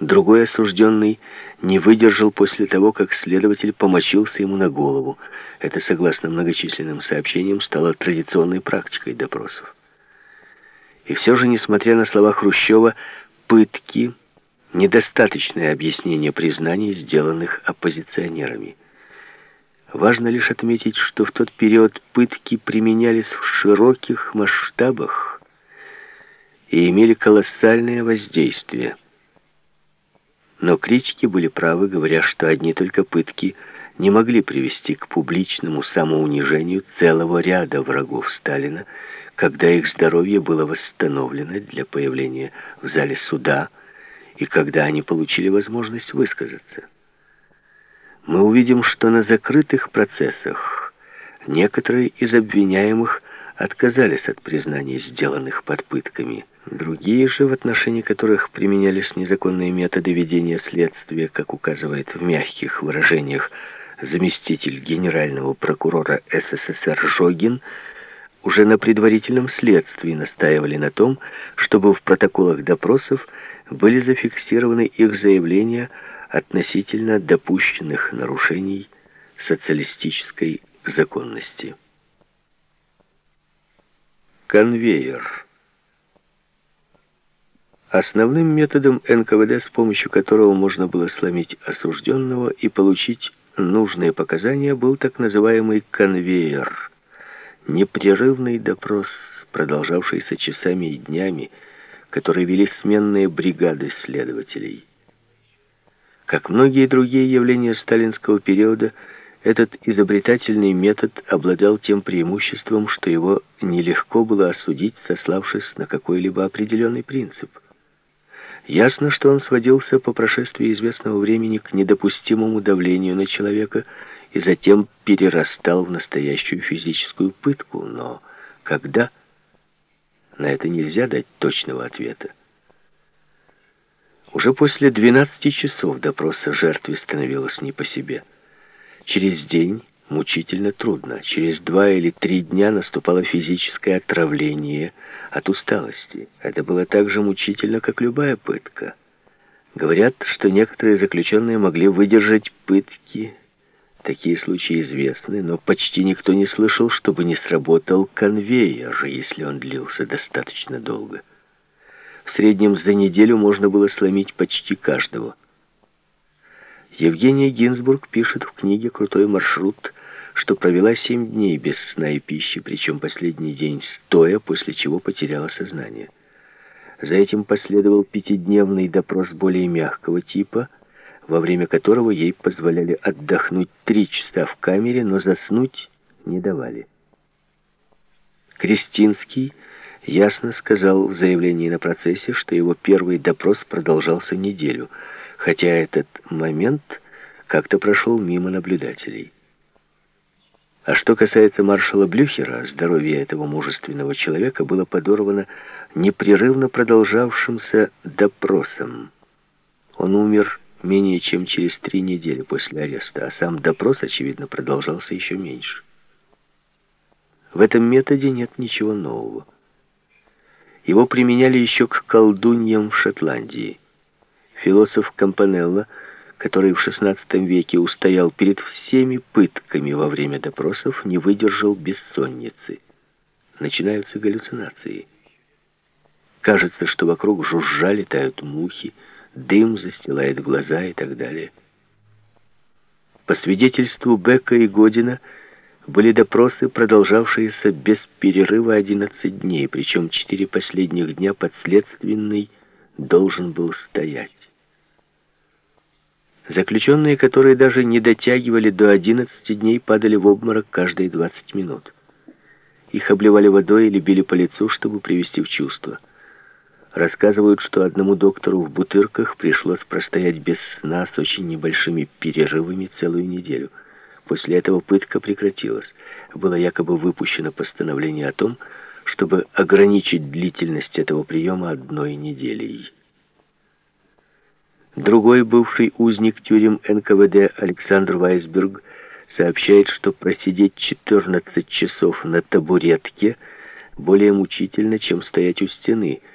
Другой осужденный не выдержал после того, как следователь помочился ему на голову. Это, согласно многочисленным сообщениям, стало традиционной практикой допросов. И все же, несмотря на слова Хрущева, пытки — недостаточное объяснение признаний, сделанных оппозиционерами. Важно лишь отметить, что в тот период пытки применялись в широких масштабах и имели колоссальное воздействие — но критики были правы, говоря, что одни только пытки не могли привести к публичному самоунижению целого ряда врагов Сталина, когда их здоровье было восстановлено для появления в зале суда и когда они получили возможность высказаться. Мы увидим, что на закрытых процессах некоторые из обвиняемых отказались от признаний, сделанных под пытками. Другие же, в отношении которых применялись незаконные методы ведения следствия, как указывает в мягких выражениях заместитель генерального прокурора СССР Жогин, уже на предварительном следствии настаивали на том, чтобы в протоколах допросов были зафиксированы их заявления относительно допущенных нарушений социалистической законности. Конвейер. Основным методом НКВД, с помощью которого можно было сломить осужденного и получить нужные показания, был так называемый конвейер. Непрерывный допрос, продолжавшийся часами и днями, который вели сменные бригады следователей. Как многие другие явления сталинского периода, этот изобретательный метод обладал тем преимуществом, что его нелегко было осудить, сославшись на какой-либо определенный принцип. Ясно, что он сводился по прошествии известного времени к недопустимому давлению на человека и затем перерастал в настоящую физическую пытку. Но когда? На это нельзя дать точного ответа. Уже после 12 часов допроса жертве становилось не по себе – Через день мучительно трудно. Через два или три дня наступало физическое отравление от усталости. Это было так же мучительно, как любая пытка. Говорят, что некоторые заключенные могли выдержать пытки. Такие случаи известны, но почти никто не слышал, чтобы не сработал конвейер, если он длился достаточно долго. В среднем за неделю можно было сломить почти каждого. Евгения Гинзбург пишет в книге «Крутой маршрут», что провела семь дней без сна и пищи, причем последний день стоя, после чего потеряла сознание. За этим последовал пятидневный допрос более мягкого типа, во время которого ей позволяли отдохнуть три часа в камере, но заснуть не давали. Кристинский ясно сказал в заявлении на процессе, что его первый допрос продолжался неделю – хотя этот момент как-то прошел мимо наблюдателей. А что касается маршала Блюхера, здоровье этого мужественного человека было подорвано непрерывно продолжавшимся допросом. Он умер менее чем через три недели после ареста, а сам допрос, очевидно, продолжался еще меньше. В этом методе нет ничего нового. Его применяли еще к колдуньям в Шотландии. Философ Кампанелло, который в XVI веке устоял перед всеми пытками во время допросов, не выдержал бессонницы. Начинаются галлюцинации. Кажется, что вокруг жужжа летают мухи, дым застилает глаза и так далее. По свидетельству Бека и Година были допросы, продолжавшиеся без перерыва 11 дней, причем четыре последних дня подследственный должен был стоять. Заключенные, которые даже не дотягивали до 11 дней, падали в обморок каждые 20 минут. Их обливали водой или били по лицу, чтобы привести в чувство. Рассказывают, что одному доктору в Бутырках пришлось простоять без сна с очень небольшими перерывами целую неделю. После этого пытка прекратилась. Было якобы выпущено постановление о том, чтобы ограничить длительность этого приема одной неделей. Другой бывший узник тюрем НКВД Александр Вайсберг сообщает, что просидеть 14 часов на табуретке более мучительно, чем стоять у стены –